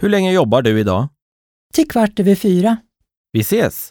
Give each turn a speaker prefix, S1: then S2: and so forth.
S1: Hur länge jobbar du idag?
S2: Till kvart över fyra.
S1: Vi ses!